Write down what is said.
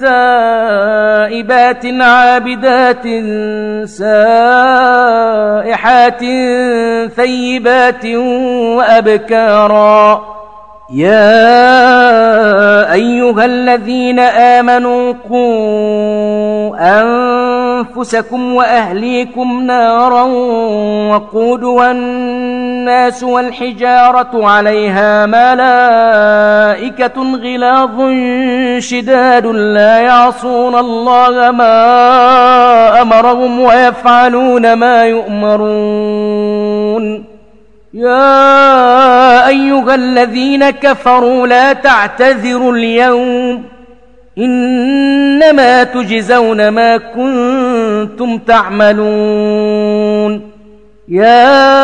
تائبات عابدات سائحات ثيبات وأبكارا. يا أيها الذين آمنوا قوا أنفسكم وأهليكم نارا وقود الناس والحجارة عليها ملائكة غلاظ شداد لا يعصون الله ما أمرهم ويفعلون ما يؤمرون. يا أيها الذين كفروا لا تعتذروا اليوم إنما تجزون ما كنتم تعملون يا